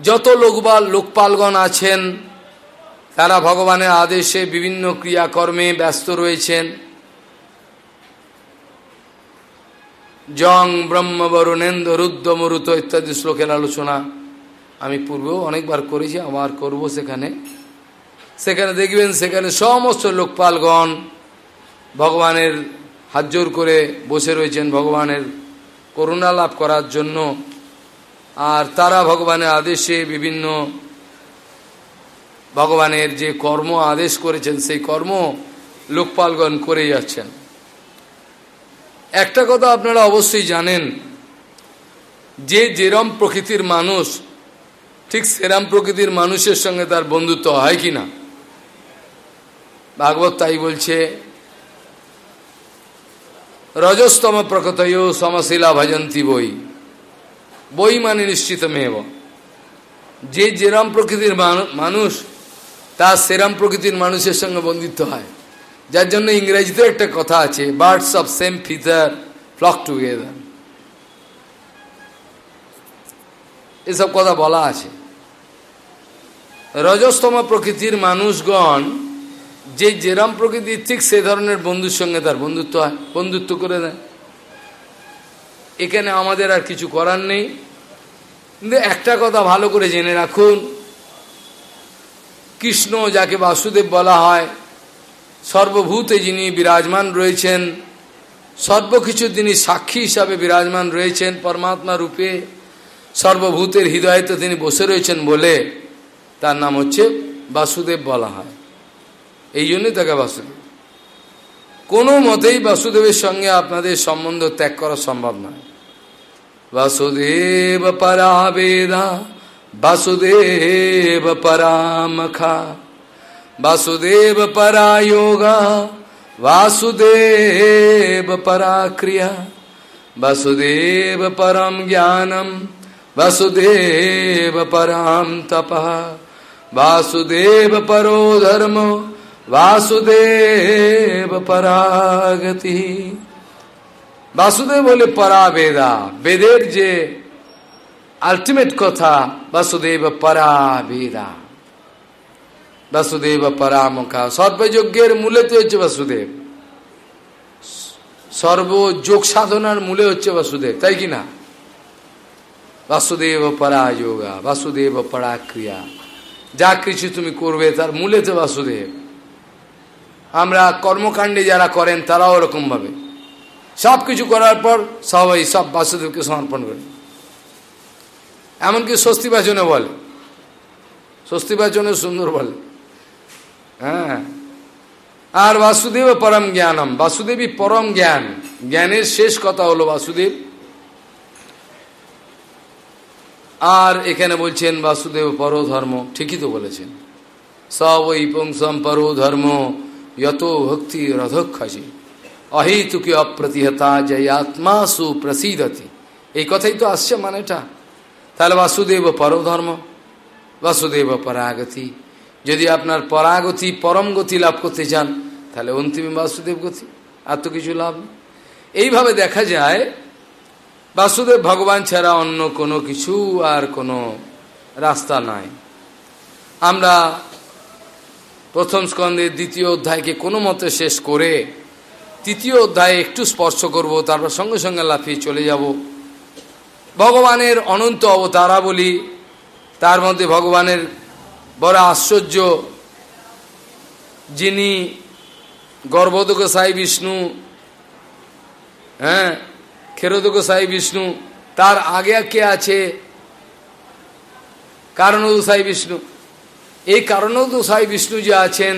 যত লোকবাল, লোকপালগণ আছেন, তারা ভগবানের আদেশে বিভিন্ন ক্রিয়াকর্মে ব্যস্ত রয়েছেন। জং, ব্রহ্ম বরুণেন্দ্র রুদ্র, মরুত ইত্যাদি শ্লোকের আলোচনা আমি পূর্বেও অনেকবার করেছি, আবার করব সেখানে। সেখানে দেখবেন, সেখানে সমস্ত লোকপালগণ ভগবানের হাত জোর করে বসে রয়েছেন, ভগবানের করুণা লাভ করার জন্য। আর তারা ভগবানের আদেশে বিভিন্ন ভগবানের যে কর্ম আদেশ করেছেন, সেই কর্ম লোকপালগণ করে যাচ্ছেন। একটা কথা আপনারা অবশ্যই জানেন, যে যেরম প্রকৃতির মানুষ, ঠিক সেরাম প্রকৃতির মানুষের সঙ্গে তার বন্ধুত্ব হয় কি না? ভাগবত তাই বলছে রজস্তম প্রকৃতয় সমশিলা ভজন্তী বই বই মানে নিশ্চিত মেব যে যেরাম প্রকৃতির মানুষ তার সেরাম প্রকৃতির মানুষের সঙ্গে বন্ধুত্ব হয়। যার জন্য ইংরেজিতে একটা কথা আছে, birds of same feature flock together. এসব কথা বলা আছে। রজস্তম প্রকৃতির মানুষগণ, যে যেরাম প্রকৃতির ঠিক সে ধরনের বন্ধুর সঙ্গে তার বন্ধুত্ব হয়, বন্ধুত্ব করে দেয়। এখানে আমাদের আর কিছু করার নেই। কিন্তু একটা কথা ভালো করে জেনে রাখুন। কৃষ্ণ যাকে বাসুদেব বলা হয়, সর্বভূতে যিনি বিরাজমান রয়েছেন, সর্বকিছু তিনি সাক্ষী হিসাবে বিরাজমান রয়েছেন পরমাত্মা রূপে। সর্বভূতের হৃদয়তে তিনি বসে রয়েছেন বলে তার নাম হচ্ছে বাসুদেব বলা হয়। এই জন্যই তাকে বাসুদেব। কোনো মতেই বাসুদেবের সঙ্গে আপনাদের সম্বন্ধ ত্যাগ করা সম্ভব নয়। वसुदेव परा वेदा वसुदेव परामखा। वासुदेव परा योगा वासुदेव परा क्रिया वसुदेव परम ज्ञानम, वसुदेव पराम तप। वासुदेव परो धर्म, वासुदेव परागति। বাসুদেব বলে, পরা বেদা। বেদের যে আলটিমেট কথা, বাসুদেব পরা বেদা। বাসুদেব পরামকা সর্বযজ্ঞের মূলেতে হচ্ছে বাসুদেব। সর্বযোগ সাধনার মূলে হচ্ছে বাসুদেব, তাই কি না? বাসুদেব পরা যোগা, বাসুদেব পরা ক্রিয়া। যা কিছু তুমি করবে, তার মূলেতে বাসুদেব। আমরা কর্মকাণ্ডে যারা করেন, তারাও ওরকম ভাবে সব কিছু করার পর সবাই সব বাসুদেবকে সমর্পণ করে। এমনকি স্বস্তি বাচনে বলে। স্বস্তি বাচনে সুন্দর বলে। হ্যাঁ। আর বাসুদেব পরম জ্ঞানম। বাসুদেবী পরম জ্ঞান। জ্ঞানের শেষ কথা হলো বাসুদেব। আর এখানে বলছেন, বাসুদেব পর ধর্ম ঠিকই তো বলেছেন। সব ওই পুংসম পরধর্ম যত ভক্তি রথক্ষসি অহেতুকি অপ্রতিহতা জয়াত্মা সুপ্রসিদতি। এই কথাই তো আসছে মানেটা তাহলে বাসুদেব পরধর্ম, বাসুদেব পরাগতি। যদি আপনার পরাগতি, পরম গতি লাভ করতে চান, তাহলে অন্তিম বাসুদেব গতি, আর তো কিছু লাভ নেই। এইভাবে দেখা যায়, বাসুদেব ভগবান ছাড়া অন্য কোনো কিছু আর কোনো রাস্তা নাই। আমরা প্রথম স্কন্ধের দ্বিতীয় অধ্যায়কে কোনো মতে শেষ করে তৃতীয় অধ্যায়ে একটু স্পর্শ করব, তারপর সঙ্গে সঙ্গে লাফিয়ে চলে যাব। ভগবানের অনন্ত অবতারাবলী তার মধ্যে ভগবানের বড় আশ্চর্য যিনি গর্ভদক সাই বিষ্ণু হ্যাঁ খেরোদক সাই বিষ্ণু, তার আগে কে আছে? কারণদোসাই বিষ্ণু। এই কারণদোসাই বিষ্ণু যে আছেন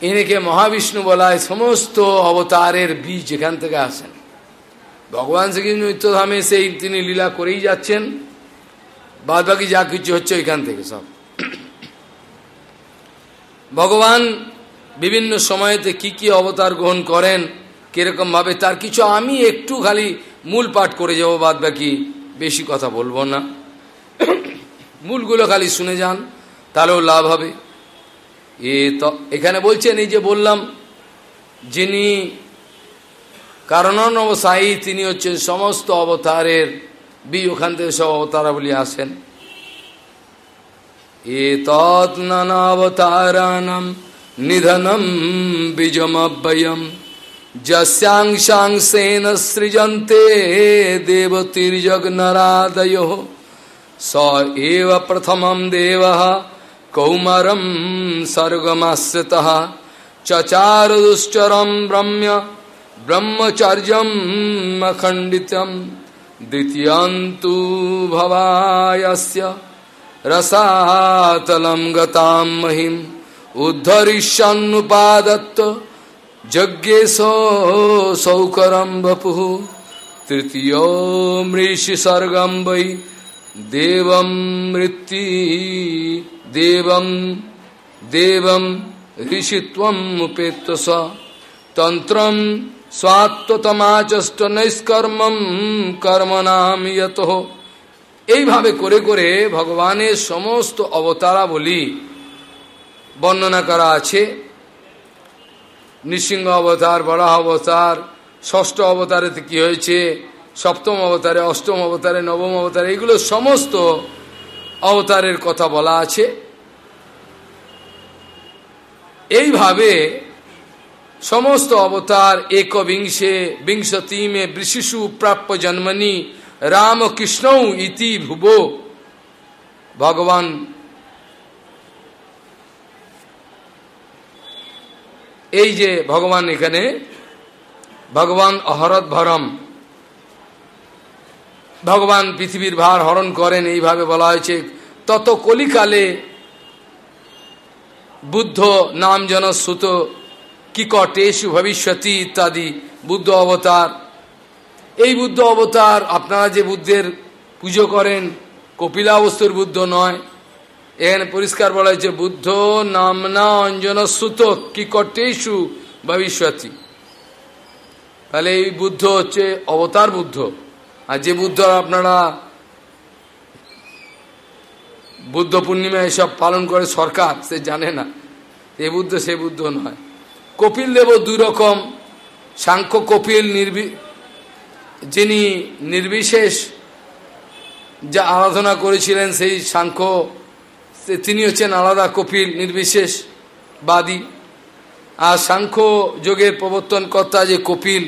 এনেকে মহাবিষ্ণু বলায় সমস্ত অবতারের বীজ এখান থেকে আসেন। ভগবান শ্রীকৃষ্ণ নিত্যধামে সেই তিনি লীলা করেই যাচ্ছেন। বাদ বাকি যা কিছু হচ্ছে ওইখান থেকে সব। ভগবান বিভিন্ন সময়তে কি কি অবতার গ্রহণ করেন, কীরকম ভাবে, তার কিছু আমি একটু খালি মূল পাঠ করে যাব বাদ বাকি বেশি কথা বলব না। মূলগুলো খালি শুনে যান, তাহলেও লাভ হবে। এ এখানে বলছেন, এই যে বললাম, যিনি কারণানব সাহি তিনি হচ্ছেন সমস্ত অবতারের, বি ওখান থেকে সব অবতারাবলী আসেন। এ নানাবতারাণম নিধনম বীজমব্যয়ম যস্যাংশাংশেন সৃজন্তে দেবতির্জগনরাদয় স এ প্রথম দেব কৌমরম সর্গমাশ্রিত চচারদুশ্চরম ব্রম্য ব্রহ্মচর্যম অখণ্ডিতম দ্বিতীয়ন্তু ভবায়স্য রসাতলম গতাম মহিম উদ্ধরিষ্যান্নুপাদত্ত যজ্ঞেশ সৌকরম বপু তৃতীয় মৃষি সর্গম বৈ দেবম দেবম দেবম ঋষিত্বম উপেত্ত স। তন্ত্রম স্বাত্মতমাচষ্ট নৈষ্কর্মম কর্ম নাম এইভাবে করে করে ভগবানের সমস্ত অবতারাবলী বর্ণনা করা আছে। নৃসিংহ অবতার, বড়া অবতার, ষষ্ঠ অবতারেতে কি হয়েছে, সপ্তম অবতারে, অষ্টম অবতারে, নবম অবতারে, এগুলো সমস্ত অবতারের কথা বলা আছে। এইভাবে সমস্ত অবতার একবিংশে, বিংশতিমে বৃশিশু প্রাপ্য জন্মনি রামকৃষ্ণ ইতি ভুব। ভগবান এই যে ভগবান এখানে, ভগবান অহরত ভরম ভগবান পৃথিবীর ভার হরণ করেন, এইভাবে বলা হয়েছে, তত কলিকালে বুদ্ধ নাম জনশ্রুত কিকটেশু ভবিষ্যতি ইত্যাদি বুদ্ধ অবতার। এই বুদ্ধ অবতার, আপনারা যে বুদ্ধের পুজো করেন, কপিলাবস্তুর বুদ্ধ নয়। এখানে পরিষ্কার বলা হয়েছে, বুদ্ধ নামনা অঞ্জন সুত কিকটেশু ভবিষ্যতি। তাহলে এই বুদ্ধ হচ্ছে অবতার বুদ্ধ। আর যে বুদ্ধ আপনারা বুদ্ধ পূর্ণিমা এসব পালন করে সরকার, সে জানে না। এ বুদ্ধ, সে বুদ্ধ নয়। কপিল দেব দুই রকম সাংখ্য কপিল নির্বি, যিনি নির্বিশেষ যা আরাধনা করেছিলেন সেই সাংখ্য তিনি হচ্ছেন আলাদা কপিল, নির্বিশেষ বাদী। আর সাংখ্য যোগের প্রবর্তনকর্তা যে কপিল,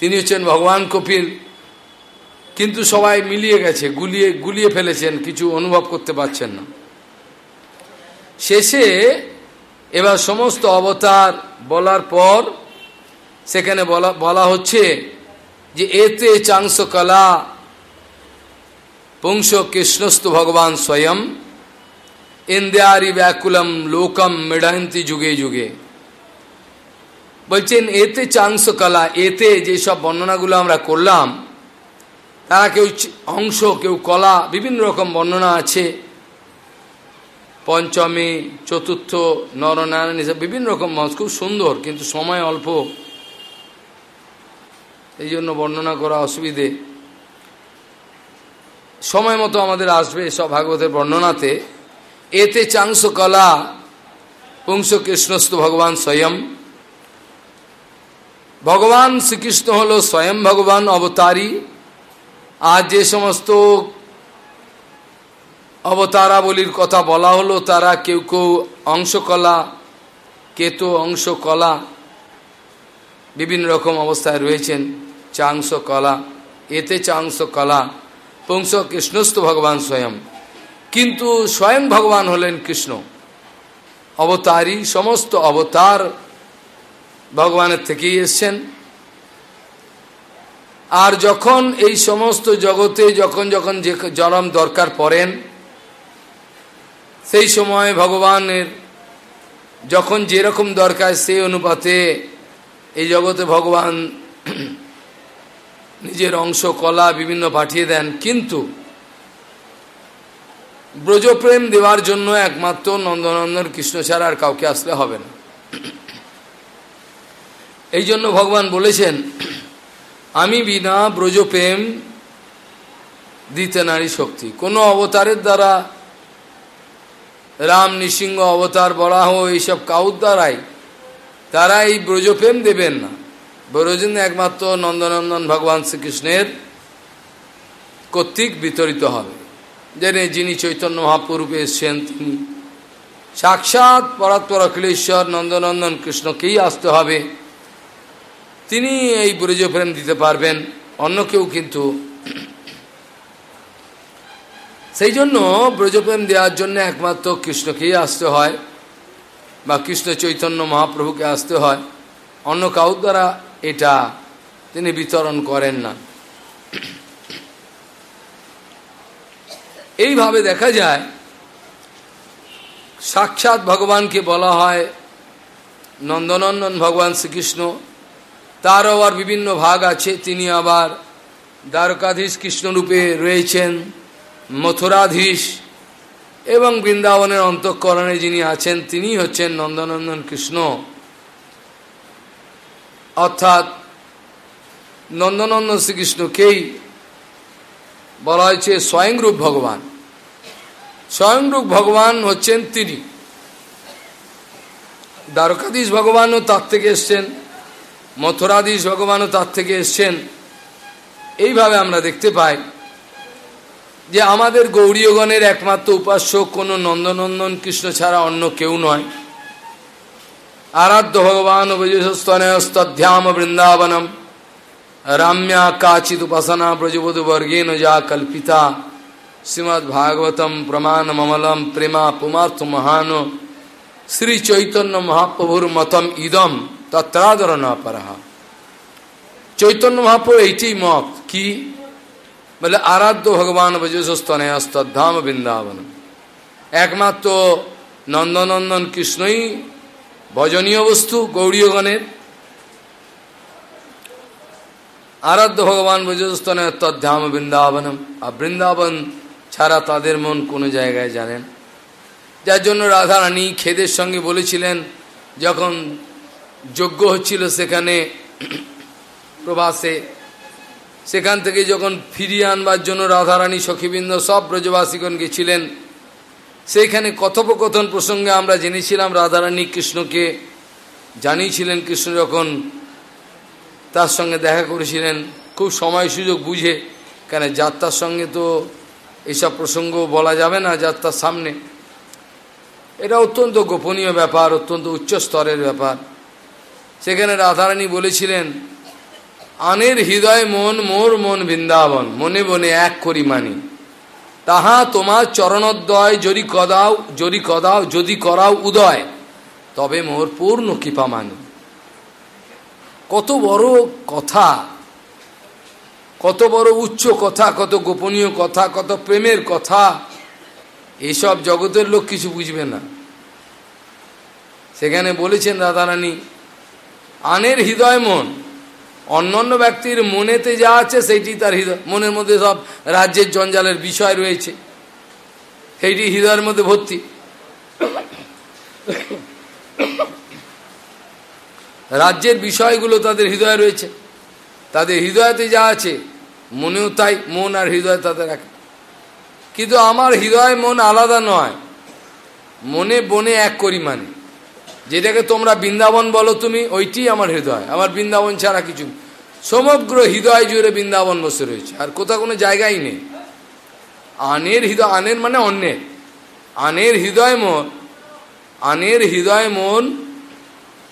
তিনি হচ্ছেন ভগবান কপিল। কিন্তু সবাই মিলিয়ে গেছে, গুলিয়ে গুলিয়ে ফেলেছেন, কিছু অনুভব করতে পারছেন না। শেষে এবার সমস্ত অবতার বলার পর সেখানে বলা বলা হচ্ছে যে, এতে চাংস কলা, পুংস কৃষ্ণস্থ ভগবান স্বয়ং ইন্দ্যারি ব্যাকুলম লোকম মৃডান্তি যুগে যুগে। বলছেন, এতে চাংস কলা, এতে যেসব বর্ণনাগুলো আমরা করলাম তারা কেউ অংশ, কেউ কলা, বিভিন্ন রকম বর্ণনা আছে। পঞ্চমী, চতুর্থ, নরনারায়ণ, এসব বিভিন্ন রকম মাছ খুব সুন্দর, কিন্তু সময় অল্প। এই জন্য বর্ণনা করা অসুবিধে। সময় মতো আমাদের আসবে সব ভাগবতের বর্ণনাতে। এতে চাংস কলা, পুংস কৃষ্ণস্থ ভগবান স্বয়ং। ভগবান শ্রীকৃষ্ণ হল স্বয়ং ভগবান, অবতারী। আর যে সমস্ত অবতারাবলির কথা বলা হলো, তারা কেউ কেউ অংশকলা, কেতো অংশকলা, বিভিন্ন রকম অবস্থায় রয়েছেন। চাংশ কলা এতে চাংশ কলা পুংস কৃষ্ণস্থ ভগবান স্বয়ং। কিন্তু স্বয়ং ভগবান হলেন কৃষ্ণ। অবতারই সমস্ত অবতার ভগবানের থেকেই এসছেন। আর যখন এই সমস্ত জগতে যখন যখন যে জনম দরকার পড়েন, সেই সময় ভগবানের যখন যেরকম দরকার সেই অনুপাতে এই জগতে ভগবান নিজের অংশ, কলা বিভিন্ন পাঠিয়ে দেন। কিন্তু ব্রজপ্রেম দেওয়ার জন্য একমাত্র নন্দনন্দন কৃষ্ণ ছাড়া আর কাউকে আসলে হবে না। এই জন্য ভগবান বলেছেন আমি বিনা ব্রজপ্রেম দিতে নারী শক্তি। কোনো অবতারের দ্বারা রাম নৃসিংহ অবতার বরাহ এইসব কাউর দ্বারাই তারা এই ব্রজপ্রেম দেবেন না। ব্রজন একমাত্র নন্দনন্দন ভগবান শ্রীকৃষ্ণের কর্তৃক বিতরিত হবে। জেনে যিনি চৈতন্য মহাপ্ররূপে এসছেন, তিনি সাক্ষাৎ পরাৎপর অখিলেশ্বর নন্দনন্দন কৃষ্ণকেই আসতে হবে। তিনি এই ব্রজপ্রেম দিতে পারবেন, অন্য কেউ কিন্তু। সেই জন্য ব্রজপ্রেম দেওয়ার জন্য একমাত্র কৃষ্ণকেই আসতে হয় বা কৃষ্ণ চৈতন্য মহাপ্রভুকে আসতে হয়। অন্য কাউ দ্বারা এটা তিনি বিতরণ করেন না। এইভাবে দেখা যায়, সাক্ষাৎ ভগবানকে বলা হয় নন্দনন্দন ভগবান শ্রীকৃষ্ণ। তারও আবার বিভিন্ন ভাগ আছে। তিনি আবার দ্বারকাধীশ কৃষ্ণরূপে রয়েছেন, মথুরাধীশ এবং বৃন্দাবনের অন্তঃকরণে যিনি আছেন, তিনি হচ্ছেন নন্দনন্দন কৃষ্ণ। অর্থাৎ নন্দনন্দন শ্রীকৃষ্ণকেই বলা হয়েছে স্বয়ংরূপ ভগবান। স্বয়ংরূপ ভগবান হচ্ছেন তিনি। দ্বারকাধীশ ভগবানও তার থেকে এসছেন। মথুরাধীশ ভগবানও তার থেকে এসছেন। এইভাবে আমরা দেখতে পাই যে আমাদের গৌরীয়গণের একমাত্র উপাস্য কোনো নন্দনন্দন কৃষ্ণ ছাড়া অন্য কেউ নয়। আরাধ্য ভগবান অভিজস্তনয়স্তধ্যাম বৃন্দাবনম, রাম্যা কাচিত উপাসনা ব্রজবধু বর্গেন যা কল্পিতা। শ্রীমৎ ভাগবতম প্রমাণ মমলম প্রেমা পুমার্থ মহান শ্রী চৈতন্য মহাপ্রভুর মতম ইদম। তত্রাদর না পারা চৈতন্য মহাপ্রভু এইটি মত কি বলে আরাধ্য ভগবান বজস্তনয়স্তধাম বৃন্দাবন একমাত্র নন্দনন্দন কৃষ্ণই ভজনীয় বস্তু গৌরীয়গণের আরাধ্য ভগবান বজস্তনয় তদ্ধাম বৃন্দাবনম আর বৃন্দাবন ছাড়া তাদের মন কোনো জায়গায় জানেন যার জন্য রাধারানী খেদের সঙ্গে বলেছিলেন, যখন যজ্ঞ হচ্ছিল সেখানে প্রবাসে। সেখান থেকে যখন ফিরিয়ে আনবার জন্য রাধারানী সখীবৃন্দ সব ব্রজবাসীগণ গেছিলেন সেইখানে কথোপকথন প্রসঙ্গে আমরা জেনেছিলাম রাধারানী কৃষ্ণকে জানিয়েছিলেন। কৃষ্ণ যখন তার সঙ্গে দেখা করেছিলেন, খুব সময় সুযোগ বুঝে, কেন যাত্রার সঙ্গে তো এইসব প্রসঙ্গ বলা যাবে না যাত্রার সামনে। এটা অত্যন্ত গোপনীয় ব্যাপার, অত্যন্ত উচ্চ স্তরের ব্যাপার। সেখানে রাধারানী বলেছিলেন, আনের হৃদয় মন মোর মন বৃন্দাবন, মনে বনে এক করি মানি। তাহা তোমার চরণোদ্দয় যদি কদাও যদি কদাও, যদি করাও উদয়, তবে মোর পূর্ণ কৃপা মানি। কত বড় কথা, কত বড় উচ্চ কথা, কত গোপনীয় কথা, কত প্রেমের কথা, এসব জগতের লোক কিছু বুঝবে না। সেখানে বলেছেন রাধারানী আনের হৃদয় মন। অন্যান্য ব্যক্তির মনেতে যা আছে সেইটি তার হৃদয় মনের মধ্যে সব রাজ্যের জঞ্জালের বিষয় রয়েছে। সেইটি হৃদয়ের মধ্যে ভর্তি। রাজ্যের বিষয়গুলো তাদের হৃদয়ে রয়েছে। তাদের হৃদয়তে যা আছে, মনেও তাই, মন আর হৃদয় তাদের এক। কিন্তু আমার হৃদয় মন আলাদা নয়। মনে বনে এক করি মানে। যেটাকে তোমরা বৃন্দাবন বলো তুমি, ওইটি আমার হৃদয়। আমার বৃন্দাবন ছাড়া কিছু সমগ্র হৃদয় জুড়ে বৃন্দাবন বসে রয়েছে। আর কোথাও কোনো জায়গাই নেই। আনের হৃদয়, আনের মানে অন্যের। আনের হৃদয় মন, আনের হৃদয় মন,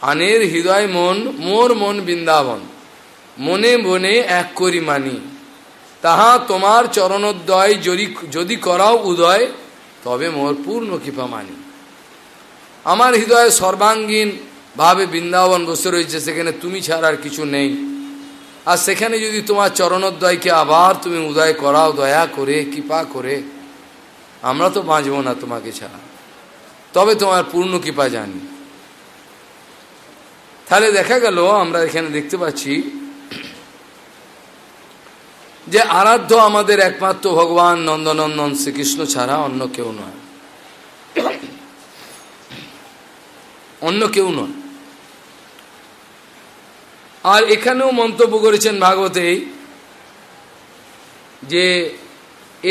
আনের হৃদয় মন, মোর মন বৃন্দাবন। মনে মনে এক করি মানি। তাহা তোমার চরণোদ্দয় যদি যদি করাও উদয়, তবে মোর পূর্ণ কৃপা মানি। আমার হৃদয়ে সর্বাঙ্গীন ভাবে বৃন্দাবন বসে রয়েছে, সেখানে তুমি ছাড়া আর কিছু নেই। আর সেখানে যদি তোমার চরণোদ্দয়কে আবার তুমি উদয় করাও, দয়া করে, কৃপা করে, আমরা তো বাঁচব না তোমাকে ছাড়া। তবে তোমার পূর্ণ কৃপা জানি। তাহলে দেখা গেল, আমরা এখানে দেখতে পাচ্ছি যে আরাধ্য আমাদের একমাত্র ভগবান নন্দনন্দন শ্রীকৃষ্ণ ছাড়া অন্য কেউ নয়। অন্য কেউ নয় আর এখানেও মন্তব্য করেছেন ভাগবতে যে,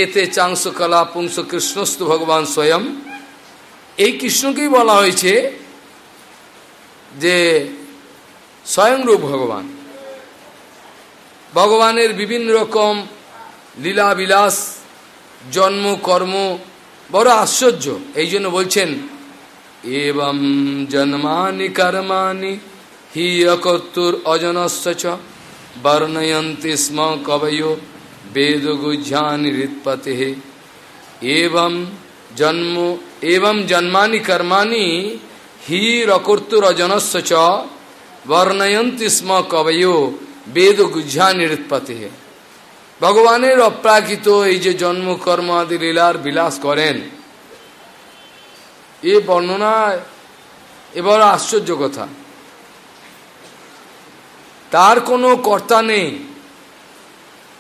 এতে চাংস কলা পুংস কৃষ্ণস্থ ভগবান স্বয়ং। এই কৃষ্ণকেই বলা হয়েছে যে স্বয়ংরূপ ভগবান। ভগবানের বিভিন্ন রকম লীলা বিলাস, জন্ম, কর্ম, বড় আশ্চর্য। এই জন্য বলছেন এবং জন্মানি কর্মানি হি অকর্তুর অজনস্য চ বর্ণয়ন্তি স্ম কবয় বেদগুজ্জানি হৃৎপতে এবং জন্ম এবং জন্মানি কর্মানি হি রকর্তুর অজনস্য চ বর্ণয়ন্তি স্ম কবয় বেদগুজ্জানি হৃৎপতে ভগবানের অপ্রাকৃত এই যে জন্ম কর্ম আদি লীলার বিলাস করেন এ বর্ণনা এবার আশ্চর্য কথা। তার কোনো কর্তা নেই,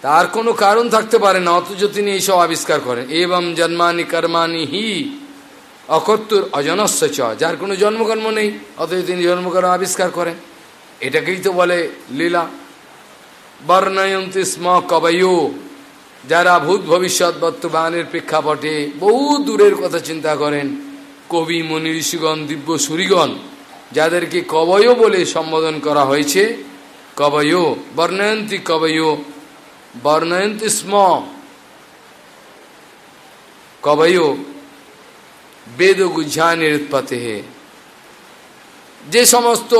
তার কোনো কারণ থাকতে পারে না, অথচ তিনি এইসব আবিষ্কার করেন। এবং জন্মানি কর্মানি হি অকর্তুর অজনস্য চ, যার কোনো জন্মকর্ম নেই, অথচ তিনি জন্মকর্ম আবিষ্কার করেন। এটাকেই তো বলে লীলা। বর্ণয়ন্তী স্ম কবয়ো, যারা ভূত ভবিষ্যৎ বর্তমানের প্রেক্ষাপটে বহু দূরের কথা চিন্তা করেন। কবি মনি ঋষিগণ দিব্য সুরিগণ যাদেরকে কবয় বলে সম্বোধন করা হয়েছে, কবয়, বর্ণয়ন্তী কবয়, বর্ণয়ন্তী স্ম, কবয় বেদ গুজ্জানের উৎপত্তি যে সমস্ত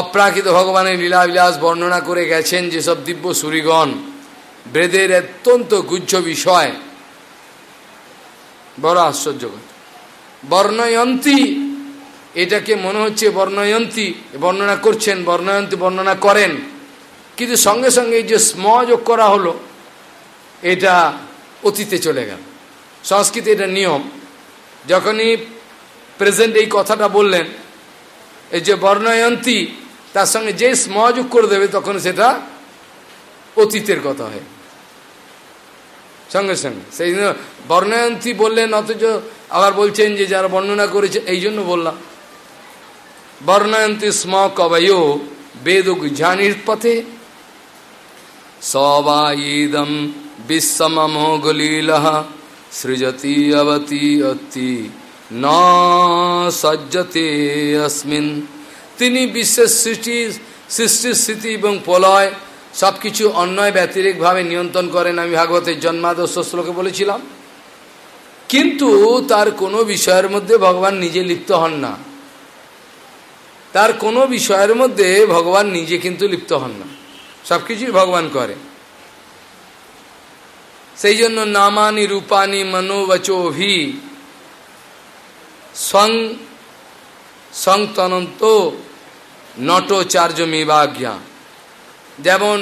অপ্রাকৃত ভগবানের লীলাবিলাস বর্ণনা করে গেছেন, যেসব দিব্য সুরিগণ বেদের অত্যন্ত গুজ্জ বিষয়, বড় আশ্চর্য বর্ণয়ন্তী। এটাকে মনে হচ্ছে বর্ণয়ন্তী। বর্ণনা করছেন, বর্ণয়ন্তী বর্ণনা করেন। কিন্তু সঙ্গে সঙ্গে যে স্ম যোগ করা হলো, এটা অতীতে চলে গেল। সংস্কৃতি এটা নিয়ম। যখনই প্রেজেন্ট এই কথাটা বললেন, এই যে বর্ণয়ন্তী, তার সঙ্গে যে স্ম যোগ করে দেবে, তখন সেটা অতীতের কথা হয়। সঙ্গে সঙ্গে। সেই জন্য বর্ণয়ন্তী বললেন, অথচ আবার বলছেন যে যারা বর্ণনা করেছে, এই জন্য বললাম। বর্ণয়ন্তী স্ম কবয় বেদ জানির পথে। সবাইদম বিশ্বমোগলীল সৃজতি অবতি অতি ন সজ্জতে অস্মিন। তিনি বিশ্বের সৃষ্টি সৃষ্টির স্থিতি এবং প্রলয় সব কিছু অন্যয় ব্যতিরিকভাবে নিয়ন্ত্রণ করেন আমি ভাগবতের জন্মাদর্শ শ্লোকে বলেছিলাম। কিন্তু তার কোনো বিষয়ের মধ্যে ভগবান নিজে লিপ্ত হন না। তার কোনো বিষয়ের মধ্যে ভগবান নিজে কিন্তু লিপ্ত হন না। সব কিছুই ভগবান করে। সেই জন্য নামানি রূপানি মনোবচোভি সং সংতনন্ত নটচার্য মিবাজ্ঞা যেমন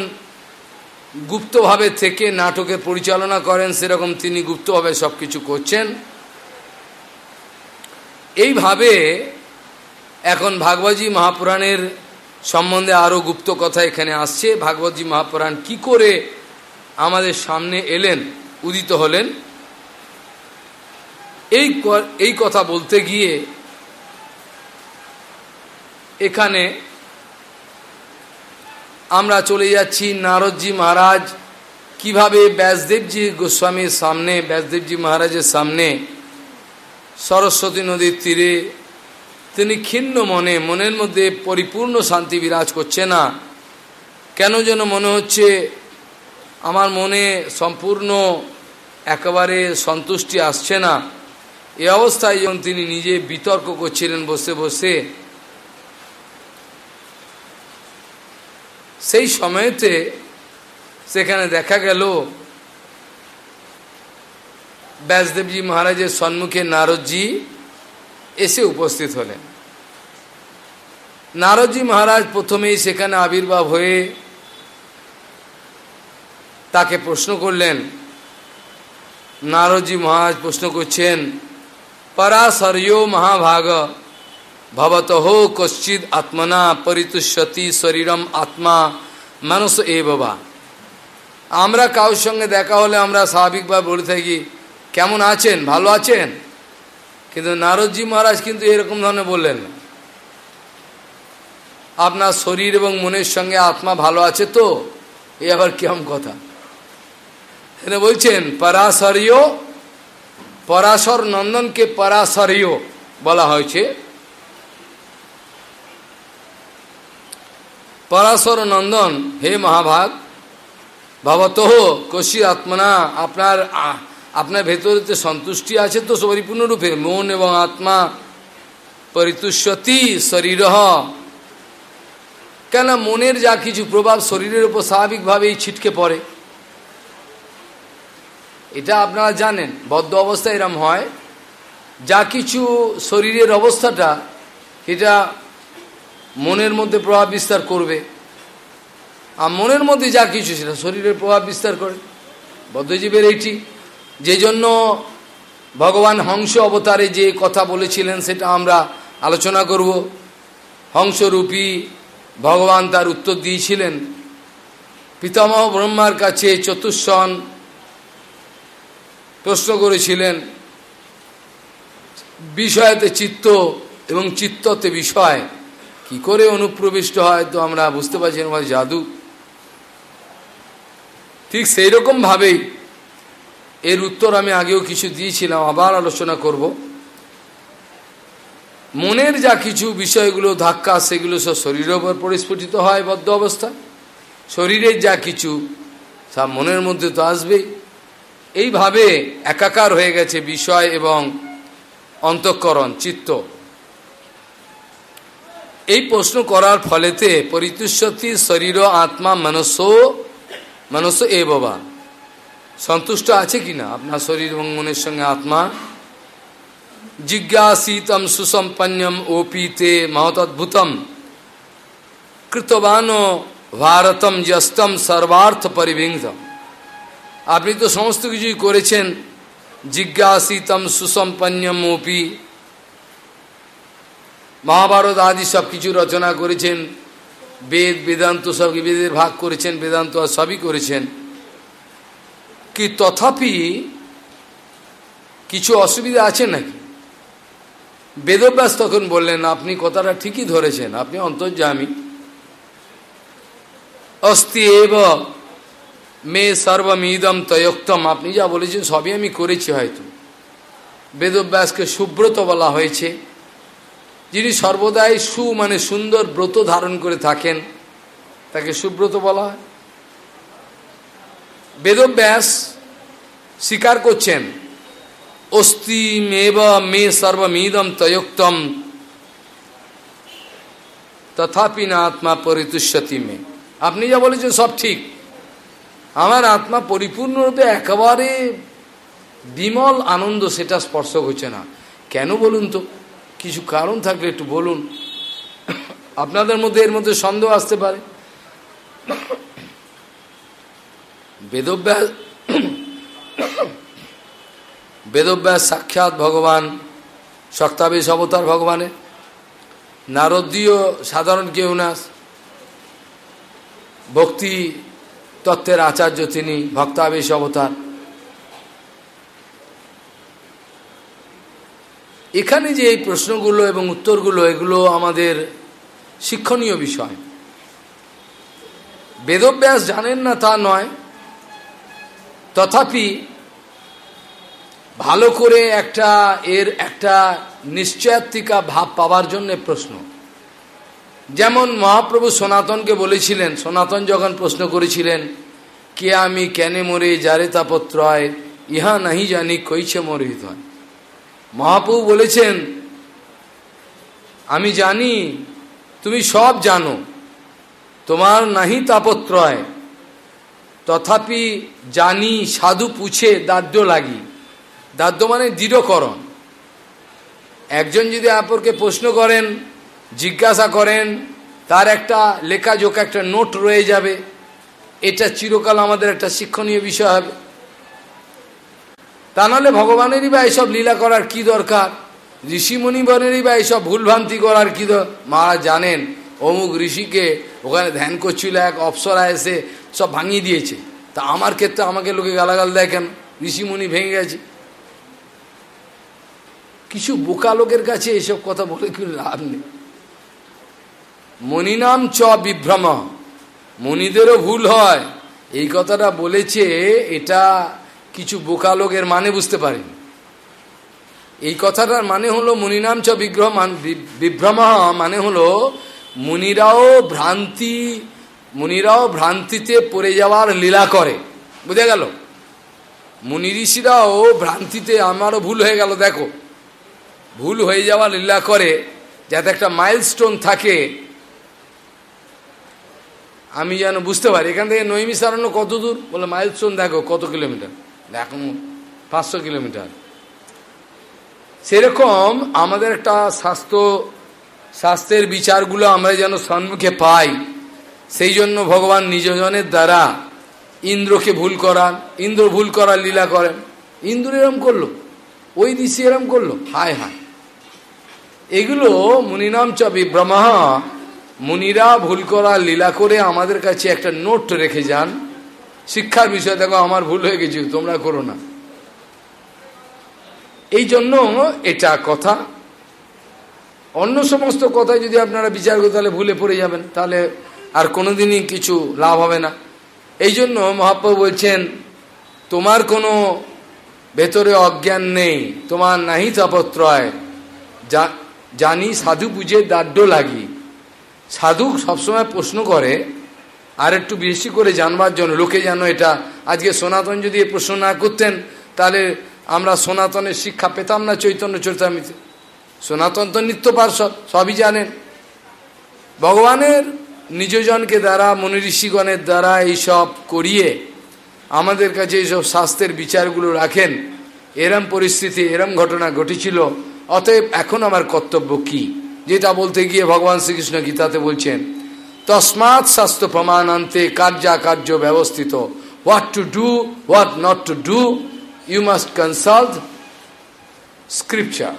গুপ্তভাবে থেকে নাটকের পরিচালনা করেন, সেরকম তিনি গুপ্তভাবে সব কিছু করছেন। এইভাবে এখন ভাগবতী মহাপুরাণের সম্বন্ধে আরও গুপ্ত কথা এখানে আসছে। ভাগবতী মহাপুরাণ কি করে আমাদের সামনে এলেন, উদিত হলেন, এই এই কথা বলতে গিয়ে এখানে আমরা চলে যাচ্ছি নারদজি মহারাজ। কীভাবে ব্যাসদেবজি গোস্বামীর সামনে, ব্যাসদেবজি মহারাজের সামনে, সরস্বতী নদীর তীরে, তিনি ক্ষীণ মনে, মনের মধ্যে পরিপূর্ণ শান্তি বিরাজ করছে না। কেন যেন মনে হচ্ছে, আমার মনে সম্পূর্ণ একেবারে সন্তুষ্টি আসছে না। এ অবস্থায় যখন তিনি নিজে বিতর্ক করছিলেন বসে বসে সেই সময়তে সেখানে দেখা গেল ব্যাসদেবজি মহারাজের সম্মুখে নারদজি এসে উপস্থিত হলেন। নারদজি মহারাজ প্রথমেই সেখানে আবির্ভাব হয়ে তাকে প্রশ্ন করলেন, নারদজি মহারাজ প্রশ্ন করছেন, পরাশর্য মহাভাগ ভবত হো কশ্চিদ আত্মনা পরিতুষ্যতি শরীরম আত্মা মানুষ এ বাবা আমরা কারোর সঙ্গে দেখা হলে আমরা স্বাভাবিকভাবে বলে থাকি কেমন আছেন ভালো আছেন কিন্তু নারদজি মহারাজ কিন্তু এরকম ধরনের বললেন আপনার শরীর এবং মনের সঙ্গে আত্মা ভালো আছে তো এই আবার কেমন কথা এখানে বলছেন পরাশরীয় পরাশর নন্দনকে পরাশরীয় বলা হয়েছে পরাশর নন্দন, হে মহাভাগ, ভবতহ কশি আত্মনা, আপনার আপনার ভেতরেতে সন্তুষ্টি আছে তো পরিপূর্ণরূপে, মন এবং আত্মা পরিতুষ্যতি শরীর। কেন মনের যা কিছু প্রভাব শরীরের উপর স্বাভাবিকভাবেই ছিটকে পড়ে। এটা আপনারা জানেন, বদ্ধ অবস্থায় এরম হয়। যা কিছু শরীরের অবস্থাটা এটা মনের মধ্যে প্রভাব বিস্তার করবে। আর মনের মধ্যে যা কিছু সেটা শরীরের প্রভাব বিস্তার করে। বদ্ধজীবের এইটি, যে জন্য ভগবান হংস অবতারে যে কথা বলেছিলেন, সেটা আমরা আলোচনা করব। হংসরূপী ভগবান তার উত্তর দিয়েছিলেন, পিতামহ ব্রহ্মার কাছে চতুর্শন প্রশ্ন করেছিলেন, বিষয়তে চিত্ত এবং চিত্ততে বিষয়। কি করে অনুপ্রবিষ্ট হয় তো আমরা বুঝতে পারছি আমাদের জাদু। ঠিক সেই ভাবেই এর উত্তর আমি আগেও কিছু দিয়েছিলাম, আবার আলোচনা করব। মনের যা কিছু বিষয়গুলো ধাক্কা, সেগুলো সব শরীরের উপর পরিস্ফুটিত হয়, বদ্ধ অবস্থা। শরীরের যা কিছু সব মনের মধ্যে তো আসবেই। এইভাবে একাকার হয়ে গেছে বিষয় এবং অন্তঃকরণ, চিত্ত। এই প্রশ্ন করার ফলেতে পরিতুষ্যতি শরীর, আত্মা মনস্য মনস্য এ বাবা। সন্তুষ্ট আছে কিনা আপনার শরীর এবং মনের সঙ্গে আত্মা? জিজ্ঞাসিতম সুসম্পন্নম ওপিতে মহতদ্ভুতম। কৃতবান ভারতম যস্তম সর্বার্থ পরিবিংধম। আপনি তো সমস্ত কিছুই করেছেন। জিজ্ঞাসিতম সুসম্পন্নম ওপি মহাভারত আদি সব কিছু রচনা করেছেন, বেদ, বেদান্ত সব বেদের ভাগ করেছেন, বেদান্ত সবই করেছেন। কি তথাপি কিছু অসুবিধা আছে নাকি? বেদব্যাস তখন বললেন, আপনি কথাটা ঠিকই ধরেছেন, আপনি অন্তর্যামী। অস্তি এব, মে সর্বমিদম তয়োক্তম, আপনি যা বলেছেন সবই আমি করেছি হয়তো। বেদব্যাসকে সুব্রত বলা হয়েছে। যিনি সর্বদাই সু মানে সুন্দর ব্রত ধারণ করে থাকেন, তাকে সুব্রত বলা হয়। বেদব্যাস স্বীকার করছেন অস্তি মেব মে সর্বমিদম তয়োক্তম, তথাপি না আত্মা পরিতুষ্যতি মে। আপনি যা বলেছেন সব ঠিক। আমার আত্মা পরিপূর্ণরূপে একেবারে বিমল আনন্দ, সেটা স্পর্শ হচ্ছে না। কেন বলুন তো? কিছু কারণ থাকলে একটু বলুন। আপনাদের মধ্যে এর মধ্যে সন্দেহ আসতে পারে। বেদব্যাস বেদব্যাস সাক্ষাৎ ভগবান শক্তাবেশ অবতার ভগবানের। নারদীয় সাধারণ কেউ না। ভক্তি তত্ত্বের আচার্য তিনি, ভক্তাবেশ অবতার। এখানে যে এই প্রশ্নগুলো এবং উত্তরগুলো, এগুলো আমাদের শিক্ষণীয় বিষয়। বেদব্যাস জানেন না তা নয়। তথাপি ভালো করে একটা এর একটা নিশ্চয়াত্মিকা ভাব পাওয়ার জন্য প্রশ্ন। যেমন মহাপ্রভু সনাতনকে বলেছিলেন, সনাতন যখন প্রশ্ন করেছিলেন, কে আমি, কেনে মরে, যারে তাপত্রয় ইহা নাহি জানি, কইছে মরিত হয় মহাপ্রভু বলেছেন, আমি জানি, তুমি সব জানো, তোমার নাহি তাপত্রয়। তথাপি জানি, সাধু পুছে দাদ্য লাগি। দাদ্য মানে দৃঢ়করণ। একজন যদি আপরকে প্রশ্ন করেন, জিজ্ঞাসা করেন, তার একটা লেখাজোখা একটা নোট রয়ে যাবে। এটা চিরকাল আমাদের একটা শিক্ষণীয় বিষয় হবে। তা নাহলে ভগবানেরই বা এইসব লীলা করার কি দরকার? ঋষিমণিবনেরই বা এইসব ভুলভ্রান্তি করার কি মারা জানেন, অমুক ঋষিকে ওখানে ধ্যান করছিল, এক অপসরা এসে সব ভাঙিয়ে দিয়েছে। তা আমার ক্ষেত্রে আমাকে লোকে গালাগাল দেয় কেন? ঋষিমণি ভেঙে গেছে। কিছু বোকা লোকের কাছে এসব কথা বলে কি লাভ নেই। মনিনাম চ বিভ্রম। মণিদেরও ভুল হয়। এই কথাটা বলেছে, এটা কিছু বোকা লোকের মানে বুঝতে পারেন এই কথাটার মানে হলো মুনিনাম চ বিগ্রহ বিভ্রম মানে হলো মুনিরাও ভ্রান্তি, মুনিরাও ভ্রান্তিতে পড়ে যাওয়ার লীলা করে। বুঝে গেল? মুনি ঋষিরাও ভ্রান্তিতে, আমারও ভুল হয়ে গেল, দেখো। ভুল হয়ে যাওয়ার লীলা করে, যাতে একটা মাইলস্টোন থাকে। আমি যেন বুঝতে পারি, এখান থেকে নৈমিসারণ্য কত দূর? বলে মাইলস্টোন দেখো, কত কিলোমিটার? দেখো পাঁচশো কিলোমিটার। সেরকম আমাদের একটা স্বাস্থ্য, স্বাস্থ্যের বিচারগুলো আমরা যেন সম্মুখে পাই, সেই জন্য ভগবান নিজজনের দ্বারা ইন্দ্রকে ভুল করান, ইন্দ্র ভুল করার লীলা করেন। ইন্দ্র এরম করল, ওই ঋষি এরম করল, হায় হায়। এগুলো মুনিনাম চ বিব্রহ্মা মুনিরা ভুল করার লীলা করে আমাদের কাছে একটা নোট রেখে যান। শিক্ষার বিষয় দেখো, আমার ভুল হয়ে গেছে, তোমরা করো না। এই জন্য এটা কথা। অন্য সমস্ত কথা যদি আপনারা বিচার করেন, তাহলে ভুলে পড়ে যাবেন, তাহলে আর কোনোদিনই কিছু লাভ হবে না। এই জন্য মহাপ্রভু বলছেন, তোমার কোনো ভেতরে অজ্ঞান নেই, তোমার নাহি তাপত্রয়। যা, জানি সাধু পুজে দাড্ড লাগি। সাধু সবসময় প্রশ্ন করে আর একটু বেশি করে জানবার জন্য, লোকে যেন এটা আজকে সনাতন যদি এ প্রশ্ন না করতেন, তাহলে আমরা সনাতনের শিক্ষা পেতাম না চৈতন্য চরিতামিতে। সনাতন তো নিত্য পার্শ্বদ সবই জানেন। ভগবানের নিজজনকে দ্বারা মনি ঋষিগণের দ্বারা এইসব করিয়ে আমাদের কাছে এইসব স্বাস্থ্যের বিচারগুলো রাখেন। এরম পরিস্থিতি, এরম ঘটনা ঘটেছিল। অতএব এখন আমার কর্তব্য কি? যেটা বলতে গিয়ে ভগবান শ্রীকৃষ্ণ গীতাতে বলছেন তসমাৎ স্বাস্থ্য প্রমাণান্তে কার্যাকার্য ব্যবস্থিত। What to do what not to do you must consult scripture